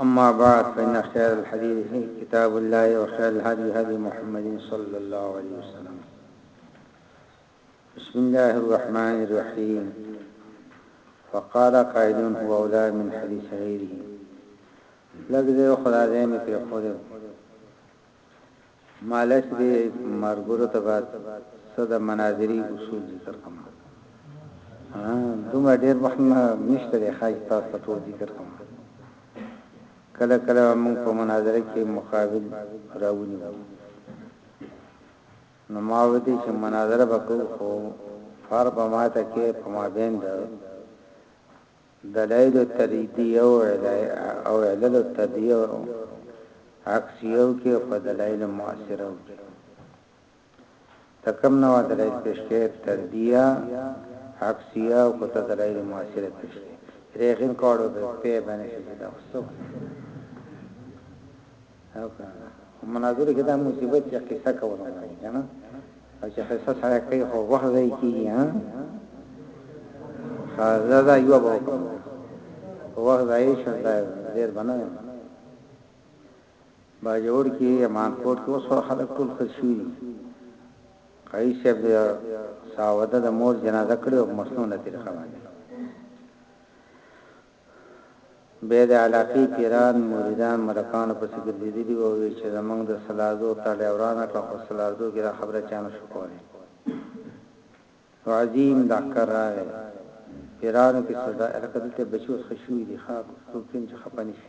أما بعد فإن خير الحديث كتاب الله وخير الهدي هدي محمد صلى الله عليه وسلم بسم الله الرحمن الرحيم فقال قائد هو أولى من حديث غيره لقد أخذ خدا في مې په خوده ماله چې دې مارګرو ته به څه د مناظري اصول ذکر کړم ها دومره ډېر وخت نه نشته دی ښایي تاسو ته ټول ذکر کړم کله کله موږ په مناظره کې مقابل راونی وو نو ما ودی چې مناظره وکړو خو فار په ماته کې په ما بیند دلائل التردیه او علل التردیه عکسیه او کې او په دلائل مؤثره او کې ته کوم نوع دلائل پیش کړي تردیه عکسیه او که ته دلائل مؤثره پیش کړي ریغین کولو به پی بنه شي دا وسو او کنه مناظره کې دا مصیبت چې قصه کول نه وي کنه او چې قصه سره کوي خو وخت ځای کیږي ها خازه دا یو به وکړو وخت ځای شو دا ډیر بنوي با جوړ کې امان کوټ کې وسو خلک ټول خوشي دي قای صاحب ساوده د مور جنازه کړو مسنونه طریقه باندې بیا د علاقې پیران، مریدان، ملکانو پسې ګرځېدلي وو او ویل چې زموږ د سلارزو تړلی ورانه کړه، خو سلارزو کې دا خبره چا نه شو کولای. یو عظیم لښکر راغی، پیرانو کې څه زړه، لکه دلته بچي اوس ښه شوي دي، ښه، څوک کېني چې خپه نه شي.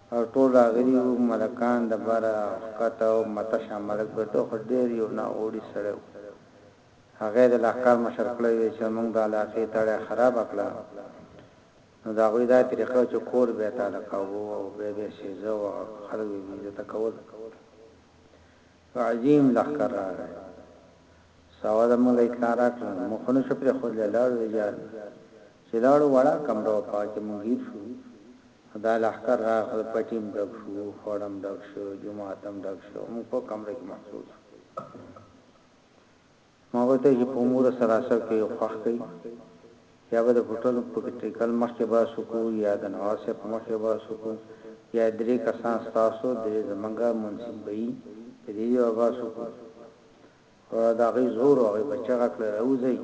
او ټول راغلي وو، ملکان د بره ښکته او متشا ملک بټو خو ډېر يو نا اوړي سړی وو، هغۀ د لښکر مشر کړی وۀ چې زمونږ د علاقې تړه خرابه کړه، نو د هغوي دا طريقه وه چې کور بۀ تاله کاوو او بۀ بۀ سېزه او خلق بۀ بې عزته کول. یو عظیم لښکر راغی سوه ده موږ له اطلاع راکړه نو موږ خو نشو پرېښودلی لاړو د جهاد چې لاړو وړه کمره وه په هغه کې موږ ګیر شو نو دا لښکر راغی خو پټي هم ډک شو خوړ هم ډک شو جومات هم ډک شو موږ په کمره کې محصور شو. ما به ته چې په امور سلاسه کې خوښ کړئ یا به د پټنو په کټریکل مخ کې بحث وکړو یا د نواز صاحب په مخ کې بحث وکړو یا درې کسان ستاسو درې زمونږ منصف به یي په دې به بحث وکړو خو د هغوی زور او هغوی به چغه کړه راوځئ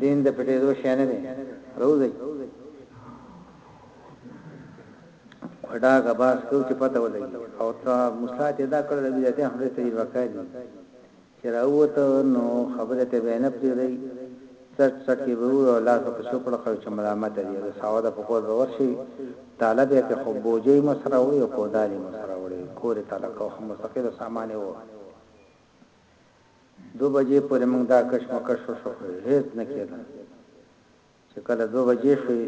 دین د پټېدو شی نه دی راوځئ په ډاګه باز شو چې پته ولګي او تا موسی ته دا کړل بیا ته هم ته یو کار دی چې راوته نو خبره ته به نه پریږدي څټ څټ یې به او لاس په شکر خو چې ملامت دی د ساوده په کور به ورشي طالب یې خو بوجي مو سره وړي او کودالي مو سره وړي کور ته لکه هم مستقل سامان وو دو بجې پورې موږ دا کش مکش وشو هیڅ نه کېده چې کله دوه بجې شوې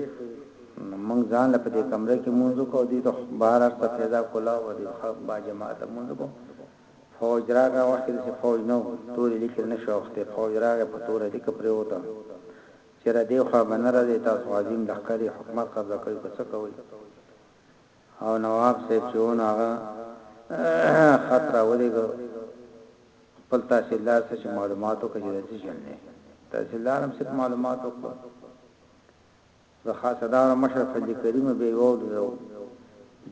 نو موږ ځان له پدې کمره کې مونږ کو دي ته بهر ارسه پیدا کولا او دې خلق با جماعت مونږ کو فوج راغه وخت دې فوج نو تورې لیکل نشو وخت فوج راغه په تور دې کپره وته چې را دې خو بنره دې تاسو عظیم لخرې حکومت قبضه کوي کو څه کوي او نواب صاحب چې و نو هغه خط راولېږه خپل تحصیلدار سره چې معلومات وکړي چې د څه شي دی تحصیلدار هم څه معلومات وکړو د خاصدار مشر فضل کریم به یو ډیرو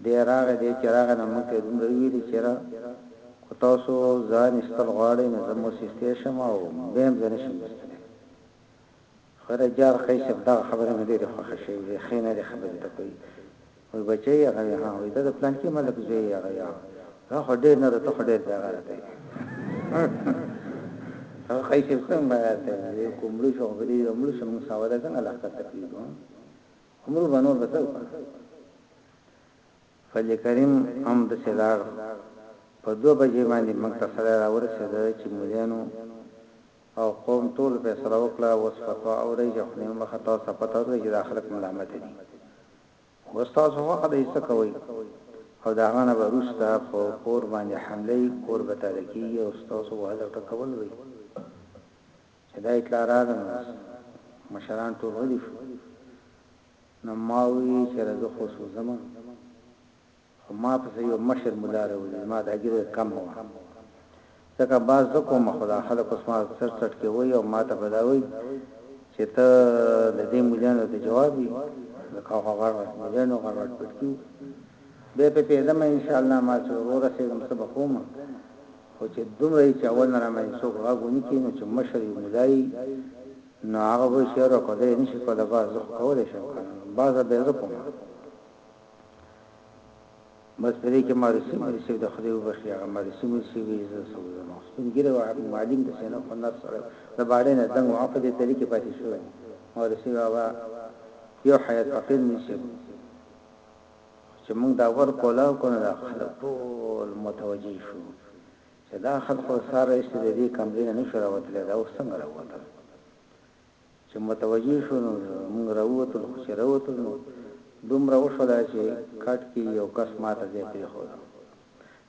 د راغه د چراغ نه مونږ ته دومره ویل چې را کو تاسو ځان استل غواړي نه زمو سیستې شم او بهم ځنه شم خره جار خی صیب دغه خبرې مې ډېرې خوښې شوې وې خې نرې خبرې ته کوي وایي بچۍ هغه وایي ها وایي ته د پلانکي ملک زوی یې هغه وایي ها دا خو ډېر نر ته خو ډېر بې غیرته یې هغه خی صیب څنګه بې غیرته یې کوم مړ شو خو به دې مړ شو موږ ساوله څنګه لښکر ته پرېږدو عمر به نور به څه وکړو فضل کریم هم داسې لاړ په دوه بجې باندې موږ ته سړی راورسېده چې مولانو او قوم ټول فیصله وکړه اوس فتوا اورئ چې خو نیمه مخه تاسو ته پته ورغله چې دا خلک ملامت دي اوس تاسو خوښه ده چې څه کوئ او د هغه نه به وروسته په کور باندې حمله وي کور به تاله کیږي او ستاسو وهل او ټکول به وي چې دا اطلاع راغله نو بس مشران ټول غلي شو نو ما وویل چې زه خو اوس وځم خو ما پسې يو مشر ملا راوځي زما دا ګيره کمه وه ځکه باز زه کوم خو دا خلک اوس ما څټ څټ کې وايي او ماته به دا وايي چې ته د دې مليانو ته جواب يي ځکه خو غړ غړ مليانو غړ غړ پټ کيو به په پیدم ان شاء الله ما چې ورور سره هم سبق کوم خو چې دومره چې اول نه راځي څوک غوونه کینو چې مشر یو ملای نو هغه به شعر او قدرې نشي کوله باز خو کولای شم کنه باز به زه کوم بس په دې کې ماروسي مولوي صاحب د خدای وبښي هغه ماروسي مولوي صاحب یې زه څه وزم او سپین ږیری وه عبد المعلم د سینه خوندر سړی و د باډې نه دنګ و هغه په دې تلي کې پاتې شوی و ماروسي بابا یو حیات فقیر مولوي صاحب و خو چې موږ دا ور کولاو کړو نو دا خلک ټول متوجه شو چې دا خلک خو سهار راهیسې د دې کمرې نه نه شو راوتلی دا اوس څنګه راووتل چې متوجه شو نو موږ راووتلو، خو چې راووتلو نو دومره وشول چې کټ کې يې يو کس ماته ځای پرېښود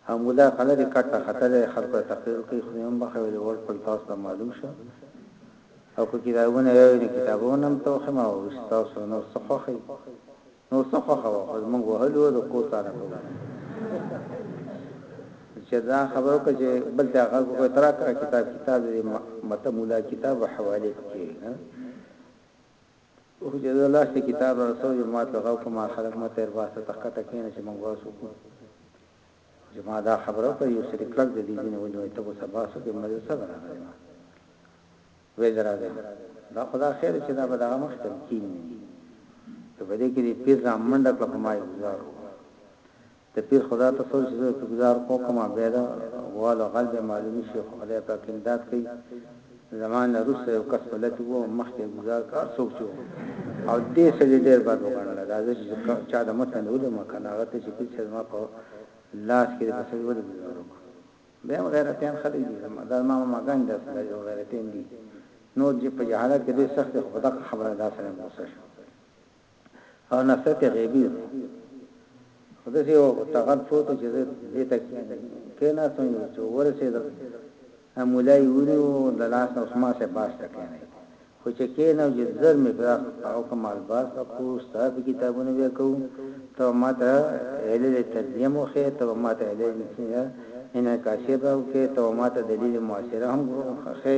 او ملا که لرې کټ ته ختلی دی، خلکو ته تقرير ورکوي، خدای هم بخښي ولې وړ پړ تاسو ته معلوم شو او که کتابونه يا وي نو کتابونه هم ته وښيم او ويش تاسو نور څه خوښوي. نو څه خوښه وه خو زموږ وهلو د کور ساده خبره چې دا خبرو که چې بل ته غږ کوي ترا کا کتاب کتاب دې مت مولا کتاب حواله کوي نه او چې دا لاس کتاب رسول ما ته غو کومه خلک مته ورسته تخته کینې چې موږ واسو چې ما دا خبره وکړه یو سړي کلک د دې ځینې ونیوی ته به سبا څوک یې مریض څنګه راغلی ما ویل راځي دا خدا خیر چې دا به دغه مخ ته کینی نه چې په دې کې دې پیر را منډه کړه په ما یې گزار وکړ د پیر خدا ته څو چې په گزار کوم بیا دا واله غل به معلومی شي خدای پاک امداد کوي زما نه وروسته یو کس په لت ووهه مخکې یې ګوزار کړه هر څوک چې وو او دې سړي ډېر بد وګڼله دا زه چې د چا د مټ لاندې ولوېدم کنه هغه ته چې پېښ شه زما په لاس کې دې په سړي ولې ګوزار وکړ بیا هم غیرتیان خلک دي دا زما ماماګانې داسې دي او غیرتیان دي نور چې په جهالت کې ډېر سخت دي خو په دغه خبره دا سړی هم غوسه شو. او نفرت غیبی ده خو داسې یو ټغر پروت و چې زه دې ته کېناستم یو چې ورسېدم مولا یې ونیو د لاس نه اوس ما سه باس ته کېنی خو چې کېنو چې زر مې بیا او که مال باس ته کو ستا په کتابونه بیا کوو ته به ما ته علل تربیه هم وښې ته به ما ته علل انعکاسیه به وکړې ته به ما ته دلیل معاصره هم ښې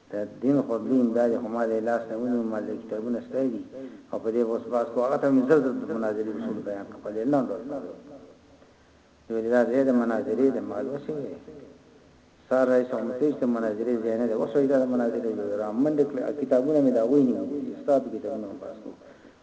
د دین خو دین دا خو ما له لاس نه ونیو ما له کتابونه ستای دي او په دې اوس باس کو هغه ته مې زړه د مناظرې اصول بیان کړل له لاندې ورته ویل دا زه د مناظرې د مال وسوي سار رئیس هم تیز ته مناظرې زینه ده وسوي دا مناظرې جوړه منډه کړه کتابونه مې دا ویني ستاسو کتابونه باس کو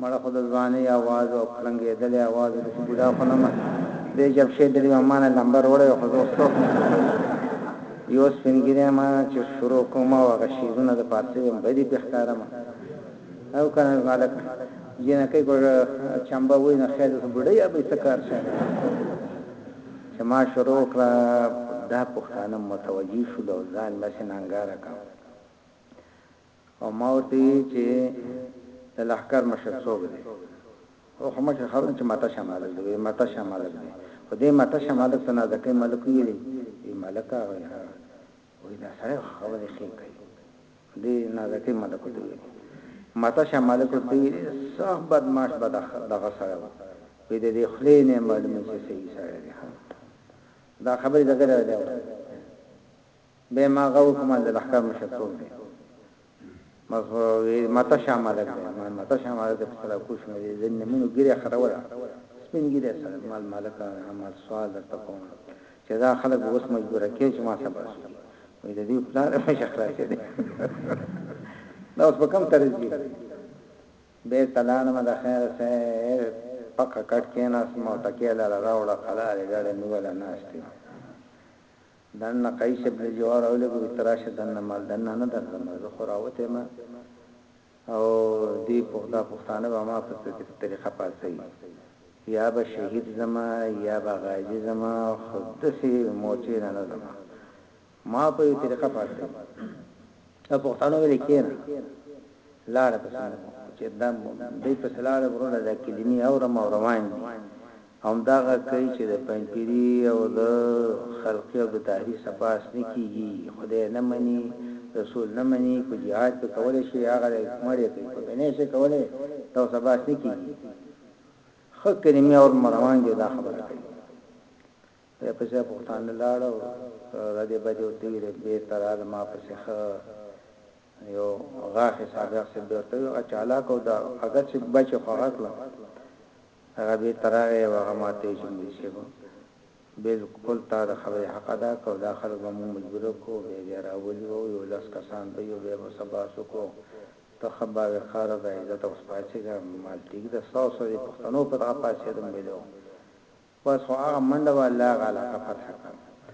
مړه خو د ځوانۍ اواز وه او په ړنګېدلې اواز وه داسې بوډا خو نه مه دې جلب شې دلې مې مانه لمبه روړې وه خو زه اوس څوک نه شم ګرځېدلې يو سپين ږيری يم چې شروع کوم او هغه شعرونه د پارسۍ يم بدي پرې ښکارم او که نه هلک جينکۍ په چمبه وي نو خير داسې بوډۍ ابۍ څه کار شاعر چې ما شروع کړه دا پښتانه متوجه شول او ځان مې هسې نانګاره کاوه. او ما ورته وي چې د لښکر مشر څوک دی؟ هو خو مشر خبر چې مته شاه ملک دی، وي مته شاه ملک دی، خو دې مته شاه ملک ته نازکۍ ملک ويلي، وي ملک هغه وي هغه، وي دا سړی خو خبرې ښې کوي، دې نازکۍ ملک ورته ويلي، مته شاه ملک ورته ويلي، سخت بدمعاش بد دغه سړی و، وي د دې خولې نه يې معلومېږي چې صحيح سړی دی، ها دا خبرې ځکه دې ته وايم. بیا ما غږ وکړ، ما د لښکر مشر څوک دی؟ مخوروي ماته شاه ملک دی. ما ماته شاه ملک دی په سره کوش مې دې ځینې نمونو ږیره خروله، سپین ږیری سړی، ما ویل ملکه ما سوال درته کوم چې دا خلک به اوس مجبوره کېږي چې ما سره بحث وکړي، وایي د دوی پلار یې مشر خلاصېدی دا اوس په کوم طرز وي؟ بېرته لاړم، د خیر صاحب په کټ کېناستم او تکیه لاره راوړه، قلارې ګاډی نیولی ناست یم. دننه قايي صاحب له جواب راولېږه وي ته راشه دننه مال دننه نه درځم زه خو راوتی يم او دي دا پښتانه به ما په څه طريقه پاڅوي يا به شهيد ځم يا به غازي ځم خو دسې مورچې نه نه ځم ما په يوه طريقه پاڅوي دا پښتانه ويلې کېنه لاړه پسې چې دا دوی پسې لاړه وروره دا کلمې اورم او روان دي همدا غږ کوي چې د پنجپیري او د خلقي او د طاهري صفا اس نه کیږي، خدای نه مني، رسول نه مني، که جهاد پرې کولای شي هغه دی مړ یې کړي، خو پرې نه شي کولای دا اوس عباس نه کیږي. ښه کلمې او علم روان دي او دا خبره کوي. بیا پسې هغه پښتانه لاړ او ردې بدې ورته ویلې، بیرته راغله ما پسې ښه یو غاښې سابق صاحب بیا ورته وویل، هغه چالاک او دا اګر چې بچ یې خو هغه کړو. هغه بیرته راغی او هغه ماته وویل چې مدیر صیب بالکل تا د خبرې حق ادا کړ او دا خلک به موږ مجبور کړو بیا یې بیا راولي وو یو لس کسان به یو بیا به څه بحث وکړو ته ښه باوقار او باعزته اوس پاڅېږه مال ټیک ده ستا او ستا د پښتنو په دغه پاڅېدم ویلو بس خو هغه منډه وه الله هغه علاقه فتح کړه.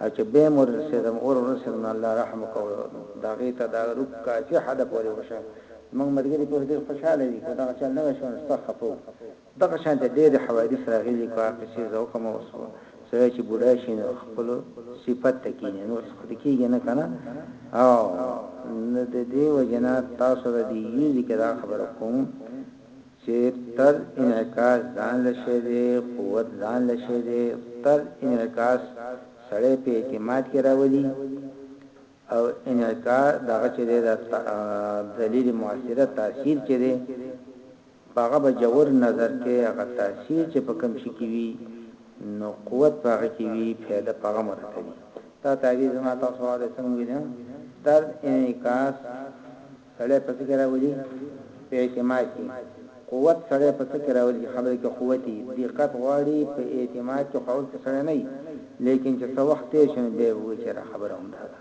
او چې بيا هم ورسېدم اور ورسېدم نو الله رحم وکړ او دهغې تدارک کافي حده پورې وشو زموږ ملګري پوه ډېر خوشحاله وي که دغه چل نه وای شوی نو سخت خفه وو دغه شانته ډېر حوادث راغلي که هغه قصې زه وکړم اوس خو سړی چې بوډا شي نو خپل صفت ته کېني نور څه خو دې کېږي نه کنه او نو ددې وجې نه تاسو ته دې يوې ځای کې دا خبره کوم چي تر انعکاس ځان له شی دی قوت ځان له شی دی تر انعکاس سړی په اعتماد کي راولي او انعکا دغه چي دی دا دلیل مؤثره تاثیر چي دی په هغه به جوور نظر کې هغه تاثیر چې په کم شي کې وي نو قوت په هغه کې وي فائدہ په هغه مرتبه دا تعبیر زما تاسو ته څنګه ویل تر انعکاس سړی په څه کې راولي؟ په اعتماد کې. قوت سړی په څه کې راولي چې خبرې کې قوت وي؟ دقت غواړي، په اعتماد کې خو اول کې سړی نه وي، لېکن چې څه وخت تېر شي نو بیا به وایي چې یاره خبره همدا ده،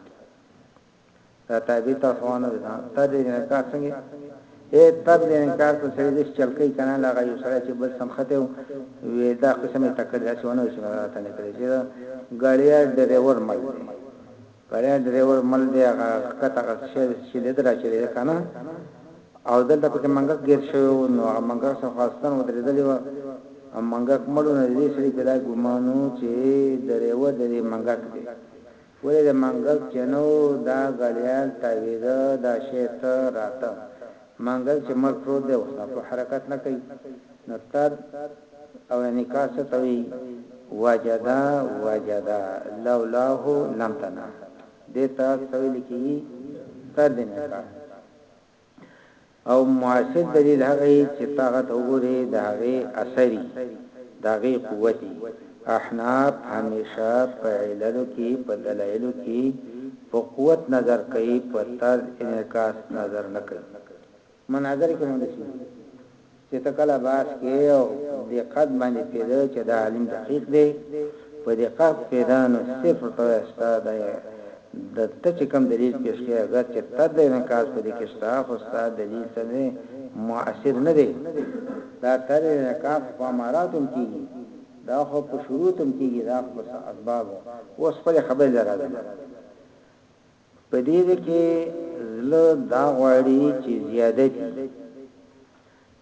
دا تعبیر تاسو غوره نه دی، ځان تر دې انکار څنګه یې؟ ای تر دې انکار ته سړی داسې چل کوي که نه لکه یو سړی چې بل سم ختې و، وي دا قسم یې تکړه دی، داسې ونه وایي چې مې راته نه کړی چې د ګاډیه ډریور مل دی. بریا ډریور مل دی هغه ښکته غږ شوی چې لید راچلی دی کنه او دلته پکې منګک ګیر شوی و نو هغه منګک څخه خواستن ودرېدلی و او منګک مړو نو دې سړي په دا ګمان و چې ډریور د دې منګک دی ولې د منګک چې نه و دا غلیان تاویده دا شی ته راته منګک چې مړ پروت دی اوس لا کوم حرکت نه کوي نو تر او نکاح څه ته وایي وجدا وجدا لولاه لم تنا دې ته څه ویل کیږي طرد نکاح او مؤثر دلیل هغه چې طاقت وګوري د هغه اثري د هغه قوتي احناف همیشه په علل کې په دلایل کې په قوت نظر کوي په طرد انعکاس نظر نه کوي مناظره کې موندل شوي دي چې ته کله باس کې او دقت باندې پېده چې دا عالم دقیق دی په دقت پېده نو صرف ته استا د د ته چې کوم دلیل پیش کړي اگر چې ته د انکاس په دې کې شته خو ستا دلیل څه دی مؤثر نه دی دا تر انکاس په اماراتم کېږي دا خو په شروع تم کېږي دا خو په اسباب اوس خپل خبرې لراځم په دې دې کې زړه دا غواړي چې زیادتي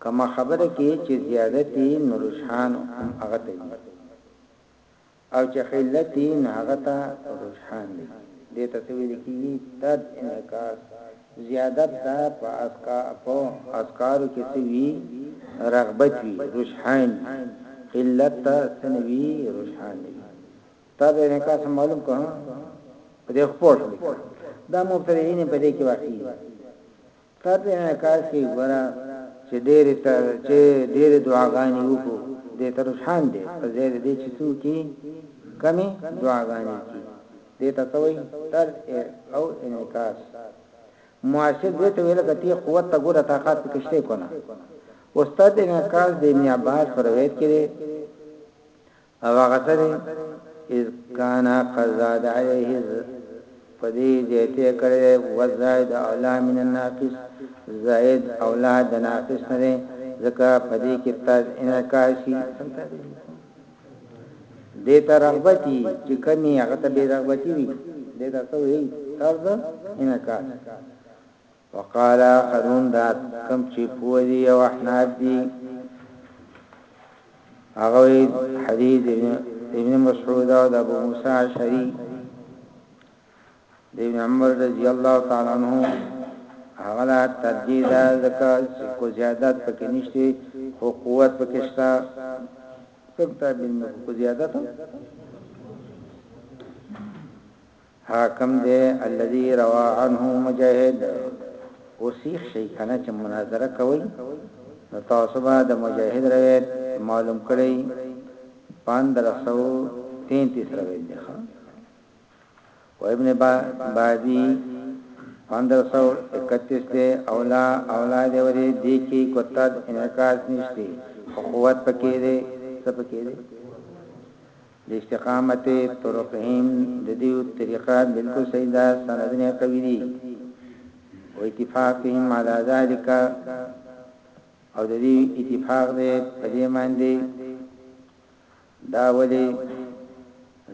کومه خبره کې چې زیادتي نو رجحان هم هغه ته وي او چې قلتي نو هغه ته رجحان دی دې ته څه ویل کیږي تد انعکاس زیادت دا په اسکا په اسکارو کې څه وی رغبت وی رجحان قلت ته سنوي رجحان دی تا د انعکاس معلوم که ها په دې خپور شوي دا مبتدعين په دې کې واقعي تا په انعکاس کې ګورا چې ډېر ته چې ډېر دعاګانې وکړو دې تر شان دې په ځای دې چې څو کې کمی دعاګانې کی دې ته توي تر او انعکاس معاشر دې ته ویل کتی قوت ته ګوره طاقت پکشته کونه استاد انعکاس د ابن عباس پر روایت کړي او هغه څه دي چې کان قد زاد علیه په دې زیاته کړی دی، والزائد اولی من الناقص، زائد اولی د ناقص نه دی، ځکه په دې کې تض انعکاس شي، سم تعبیر دی کوم؟ دې ته رغبتي چې کوم وي هغه ته بې رغبتي وي، دې ته څه وایي؟ تض انعکاس. وقال آخرون دا کم چی پوه دی او احناف دی هغه وی حدیث ابن مسعود او د ابو موسی اشعری د ابن عمر رضی الله تعالی عنہ هغه لا ترجیح ده ځکه چې کو زیادت پکې نشته خو قوت پکې شته کوم تابع کو زیادت حاکم دی الذی روا عنه مجاهد اوس یخ شی کنه چه مناظره کوی نو تاسو به د مجاهد روایت معلوم کړی 1533 روایت دی ښه او ابن بادی 1531 دی اولا اولا دی وری دی کی کوتاد انعکاس نشتی خو قوت پکی دی سپکی دی د استقامت طرق هم د دوی طریقه بالکل صحیح ده سندونه یې قوي دي و اتفاقهم علی ذلک او د دوی اتفاق دی په دې باندې دا ولې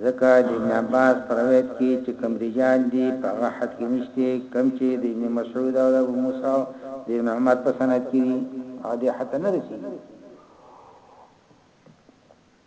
ځکه د ابن عباس پر روایت کې چې کوم رجال دي په هغه حد کې نشته کوم چې د ابن مسعود او ابو موسی او د ابن عمر په سند کې دي هغه دې حتی نه رسېږي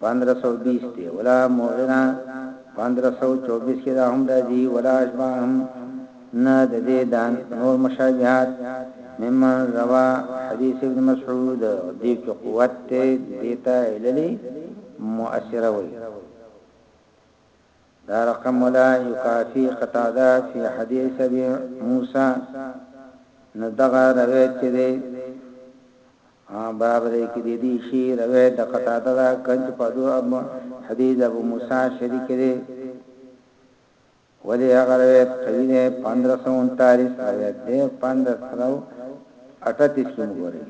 پندرہ سو بیس دی ولا مغنی پندرہ سو چوبیس کی دا هم راځی ولا اشباهم نه ددی دا نور مشابهات ممن روا حدیث ابن مسعود دی کی قوت ته دی ته علل مؤثره وای دا رقم ولا یکافی قتاده فی حدیث ابی موسی نو دغه روایت چی دی باب دی کی دیدی شی روایت د قتاده ده کن چی په دو اب حدیث د ابو موسی شری کی دی ولی هغه روایت قوی دی پندرہ سو انتالیس روایت دی پندرہ سو اټتیس کی مګوری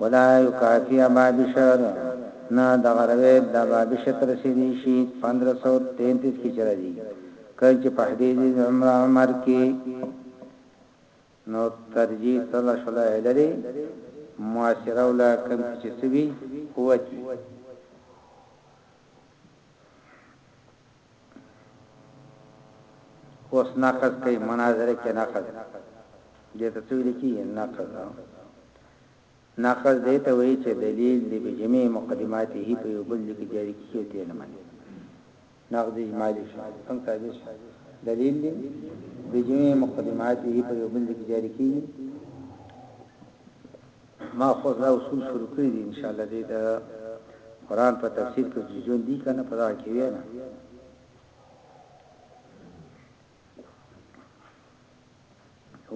ولا یکافی ابا بشر نه دغه روایت د ابا بشر تر رسیدی شی پندرہ سو تینتیس کی چرا دی کن چی په حدیث عمر عمر کی نو ترجیح تله شله عللی موثره وله کم کی چی څه وی قوت وی. اوس نقض کوي مناظره کې نقض دې ته څه ویل کیږي نقض نقض دې ته وایي چې دلیل دې به جميع مقدماته په یو بل کې جاری کیږي ته نه مني نقد اجمالي شو کم ثابت شو دلیل دی بجميع مقدماته په یو بند کې جاری کیږي ما خو دا اصول شروع کړی دي ان شاء الله دې دا قران په تفسیر کې ژوند دي کنه په دا کې وینا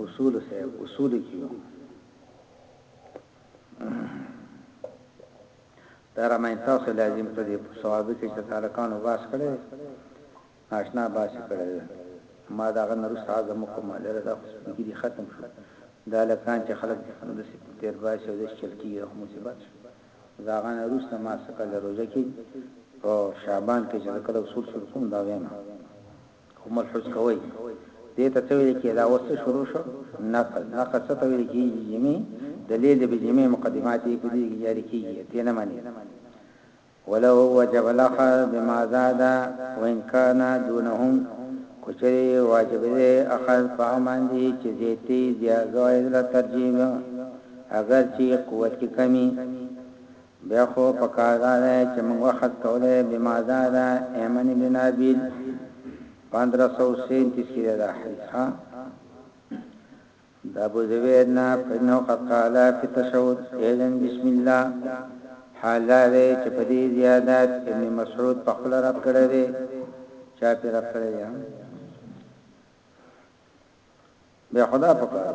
اصول سه اصول کیو دا راماین تاسو لازم په دې په صوابی کې چې تالکانو باس کړی دی ناشنا باسی کړی دی ما دا غنه روست عزم وکړو ما لره دا خو سپیګیری ختم شو دا لکان چې خلک دسی تیر باسی او دسی چل کیږی دا خو مصیبت شو دا غنه روست ما سکه لروژه کې په شعبان کې چې کله اصول شروع کوم دا ویمه. خو ملحوظ کوئ دې ته څه ویل کیږي دا اوس څه شروع شو نقل نقل څه ته ویل کیږي چې جمعي دلیل د بجمعي مقدمات یې په دې کې جاري کیږي ته نه مني ولو وجب الاخر بما زاد وان كان دونهم کچری واجب دی اخر په باندې چې زیتی زیاده له ترجیح اگر چې قوت کې کمی بیا خو پکار دا دی چې موږ وخت کولی بماذا ده ایمن بن ابیل پندرہ سو سینتیس کې دا حدیث ها د ابو زبیر نه فنو قد قال فی التشهد اذن بسم الله حال دا دی چې په دې زیادت ابن مسعود په خپل رات کړی دی چا په رات کړی دی بیا خدا پکار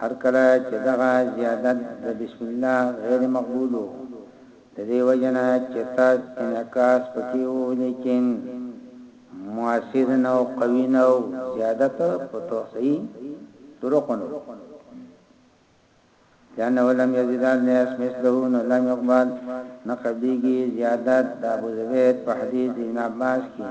هر کله چې دغه زیادت د بسم الله غیر مقبول و، د دې وجې نه چې طرز انعکاس په کې و لیکن موثر نه و، قوي نه و، زیادت په توسعي طرقو نه و. لأنه لم يزد الناس مثله نو لم يقبل نه قبلیږي زیادت د ابوزبید په حدیث د ابن عباس کې.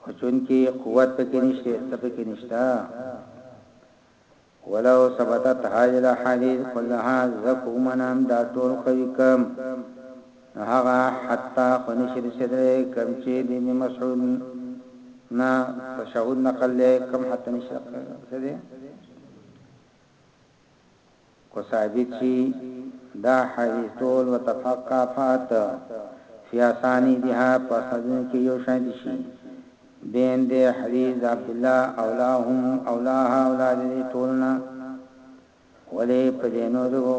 خو چونکي قوت پکې نشته څه پکې نشته ولو ثبتت هذه الاحاديث كلها زکو منام دا ټول خوي کم هغه حتا خنشر صدر کم چې د ابن مسعود نا تشهود نقل له کم حتا نشر صدر خو ثابت شي دا حديث ټول وتفقافات في اسانيدها په سندونو کې يو شانتي شي بين دې حديث د عبدالله اولاهم اولاها اولا د دې ټولو نه ولې په دې نورو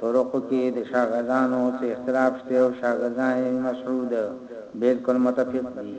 طرقو کې د شاګردانو څه اختلاف شته او شاګردان ابن مسعود بالکل متفق دي.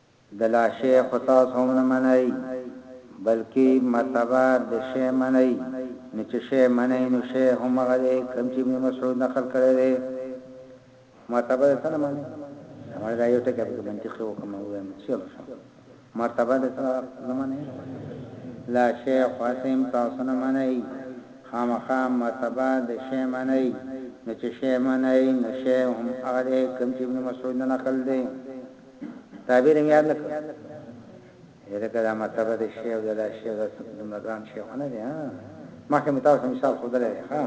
د لا شی خو تاسو هم نه منئ بلکی مرتبه د شی منئ نو چه شی منئ نو شی هم هغه دی کوم چه ابن مسعود نقل کړی دی مرتبه د څه نه منئ دا مړه دا یو ټکی پکی منطقی وکم او ویم چه چلو شم مرتبه د څه نه منئ لا شی خو هسی هم تاسو نه منئ خامخا مرتبه د شی منئ نو چه شی منئ نو شی هم هغه دی کوم چه ابن مسعود نه نقل دی. تعبیر یې یاد نه کړ ځکه دا مرتبه د شیخ او دا شیخ د دومره ګران شیخ نه دی ها مخکې متاسو مثال خو درې ها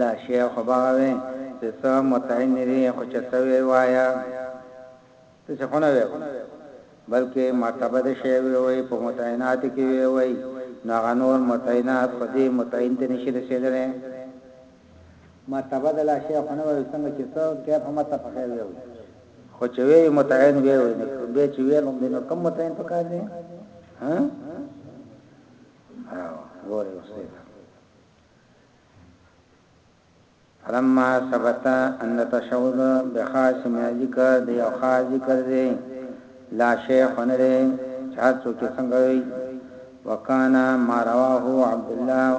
لا شیخ باغوي چې څه متعین لري خو چې څه وی وایا ته څه خونه وی بلکې مرتبه د شی وی وي په متعینات کې وی وي نو غنور متعینات خو دې متعین ته نشي رسیدلی مرتبه د لا شی خو نه وایو څنګه چې ته کیف هم ورته په خیر ویوی. خو چې ویوی متعین ویوی نو بیا چې ویل هم دی نو کوم متعین په کار دی ها راو ګورې اوس دی فلما ثبت ان تشهد بخاص من ذکر دی او خاص ذکر دی لا شیخ نه دی چا څوک څنګه وی وکانا ما رواه عبد الله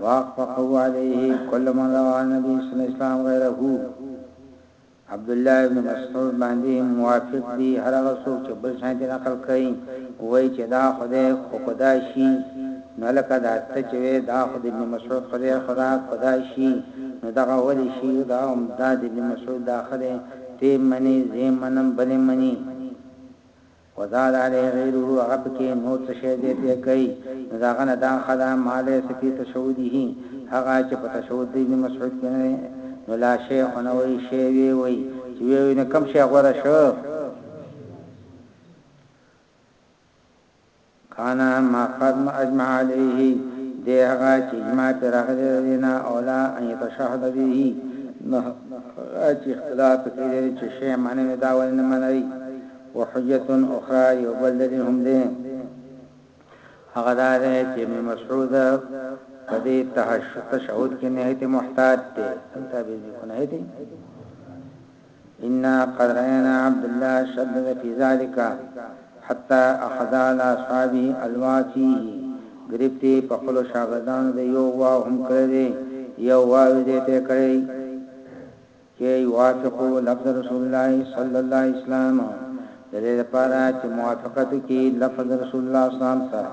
وافقه علیه کل من روی عن نبی صلی الله علیه وسلم غیره عبدالله ابن مسعود باندی هم موافق دی هر هغه څوک چه بل چانه نقل کوی وایی چه دا خو دی خو که دا شی نو لکه دا ته چه وایی دا خو د ابن مسعود خو دی خو دا که دا شی نو دغه ولی شی او دا هم دا د ابن مسعود دا خه دی ته یی منی زه یی منم بل یی منی خو دا د عليه غيره هغه پکې نور څه شی زيات يا کوي نو د هغه نه دا ښه ده ما ليس في تشهده هغه چې په تشهد د ابن مسعود کې نه دی نو لا شيء نه وايي شيء ويې وايي چې ويې وايي نو کوم شی غوره شو. کان ما قد ما اجمع علیه دی هغه چې اجماع پې راغلی د دې نه اولا ان یتشهد به نه هغه چې اختلاف پې کړی دی چې شی منی نو دا ولې نه منی وحجة اخرى یو بل دلیل هم دی هغه دا دی چې ابن مسعود په دې تشهد کې نهایت محتاط دی دلته به ځکه نهایت انا قد راينا عبد الله شدد في ذلک حتی اخذ علی اصحابه الوا فيه ګرفت يې په خپلو شاګردانو د يو وا هم کړی دی يو وا وي دی ته کړی چي يوافقو لفظ رسول الله صلی الله عليه وسلم د دې لپاره چې موافقت وکړي لفظ رسول الله صلی الله عليه وسلم سره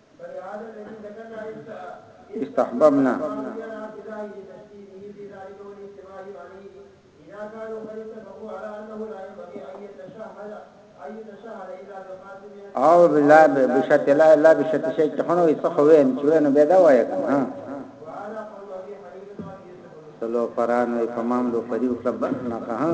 استحببنا او بالله بشت لا الا بشت شي چې خنو یې څخه وې چې نو به دا وایې ها سلو فران وي تمام لو پریو کلب نه که ها